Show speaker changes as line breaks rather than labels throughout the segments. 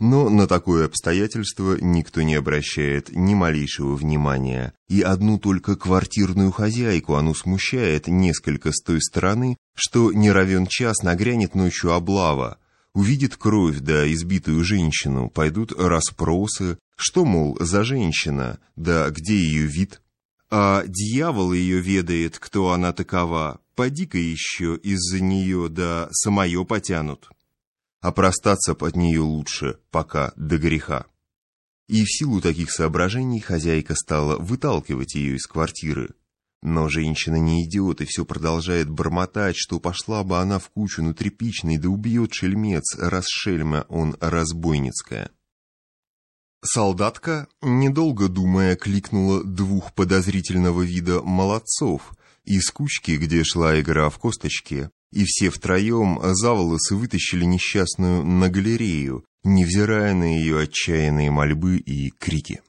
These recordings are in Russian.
Но на такое обстоятельство никто не обращает ни малейшего внимания, и одну только квартирную хозяйку оно смущает несколько с той стороны, что не равен час нагрянет ночью облава, увидит кровь да избитую женщину, пойдут расспросы, что, мол, за женщина, да где ее вид. А дьявол ее ведает, кто она такова, поди-ка еще из-за нее да самое потянут а простаться под нее лучше, пока до греха. И в силу таких соображений хозяйка стала выталкивать ее из квартиры. Но женщина не идиот и все продолжает бормотать, что пошла бы она в кучу на тряпичный, да убьет шельмец, раз шельма он разбойницкая. Солдатка, недолго думая, кликнула двух подозрительного вида молодцов из кучки, где шла игра в косточки, и все втроем за волосы вытащили несчастную на галерею, невзирая на ее отчаянные мольбы и крики.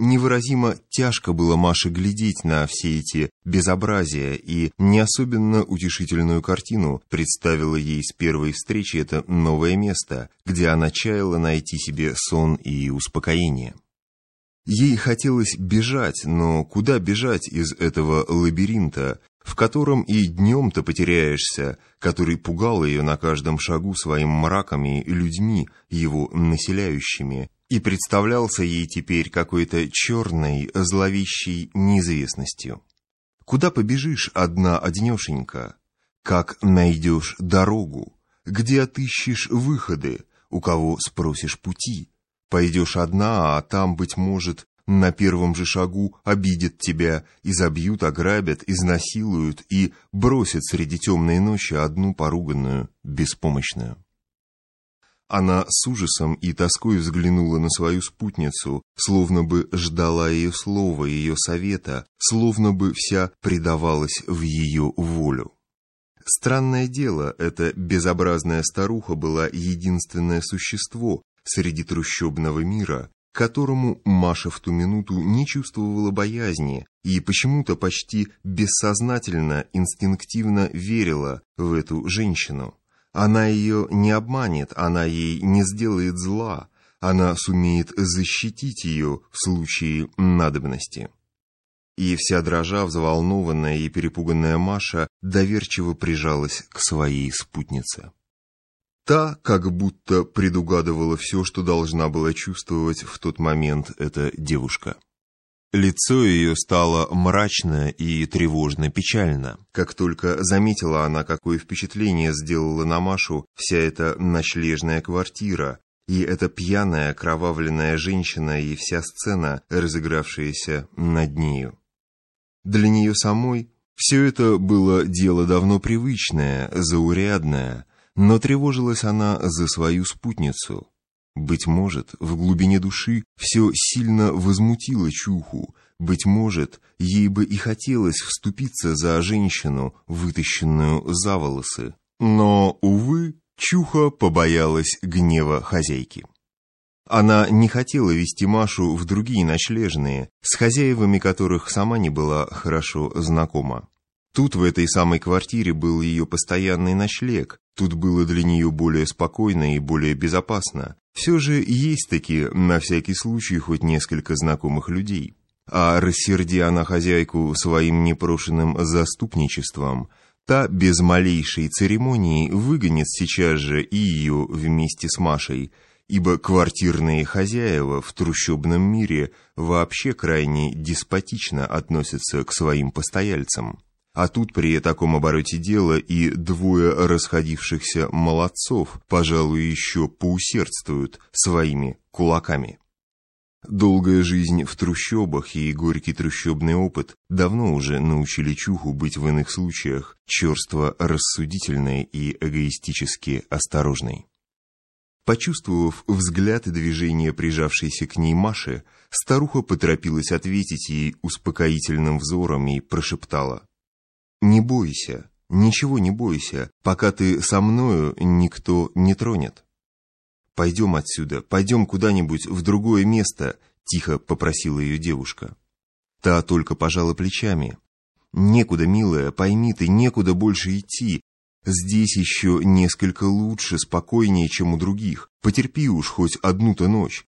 Невыразимо тяжко было Маше глядеть на все эти безобразия, и не особенно утешительную картину представила ей с первой встречи это новое место, где она чаяла найти себе сон и успокоение. Ей хотелось бежать, но куда бежать из этого лабиринта, в котором и днем-то потеряешься, который пугал ее на каждом шагу своим мраками и людьми, его населяющими, и представлялся ей теперь какой-то черной, зловещей неизвестностью. Куда побежишь одна одинешенька? Как найдешь дорогу? Где отыщешь выходы? У кого спросишь пути? Пойдешь одна, а там, быть может, на первом же шагу обидят тебя, изобьют, ограбят, изнасилуют и бросят среди темной ночи одну поруганную, беспомощную. Она с ужасом и тоской взглянула на свою спутницу, словно бы ждала ее слова, ее совета, словно бы вся предавалась в ее волю. Странное дело, эта безобразная старуха была единственное существо среди трущобного мира, которому Маша в ту минуту не чувствовала боязни и почему-то почти бессознательно, инстинктивно верила в эту женщину. Она ее не обманет, она ей не сделает зла, она сумеет защитить ее в случае надобности. И вся дрожа, взволнованная и перепуганная Маша доверчиво прижалась к своей спутнице. Та как будто предугадывала все, что должна была чувствовать в тот момент эта девушка. Лицо ее стало мрачно и тревожно печально. Как только заметила она, какое впечатление сделала на Машу вся эта ночлежная квартира, и эта пьяная, кровавленная женщина и вся сцена, разыгравшаяся над нею. Для нее самой все это было дело давно привычное, заурядное, но тревожилась она за свою спутницу. Быть может, в глубине души все сильно возмутило Чуху, быть может, ей бы и хотелось вступиться за женщину, вытащенную за волосы. Но, увы, Чуха побоялась гнева хозяйки. Она не хотела вести Машу в другие ночлежные, с хозяевами которых сама не была хорошо знакома. Тут, в этой самой квартире, был ее постоянный ночлег, тут было для нее более спокойно и более безопасно. Все же есть таки, на всякий случай, хоть несколько знакомых людей. А рассерди она хозяйку своим непрошенным заступничеством, та без малейшей церемонии выгонит сейчас же и ее вместе с Машей, ибо квартирные хозяева в трущобном мире вообще крайне деспотично относятся к своим постояльцам. А тут при таком обороте дела и двое расходившихся молодцов, пожалуй, еще поусердствуют своими кулаками. Долгая жизнь в трущобах и горький трущобный опыт давно уже научили Чуху быть в иных случаях черство рассудительной и эгоистически осторожной. Почувствовав взгляд и движение прижавшейся к ней Маши, старуха поторопилась ответить ей успокоительным взором и прошептала не бойся, ничего не бойся, пока ты со мною никто не тронет. Пойдем отсюда, пойдем куда-нибудь в другое место, тихо попросила ее девушка. Та только пожала плечами. Некуда, милая, пойми ты, некуда больше идти. Здесь еще несколько лучше, спокойнее, чем у других. Потерпи уж хоть одну-то ночь.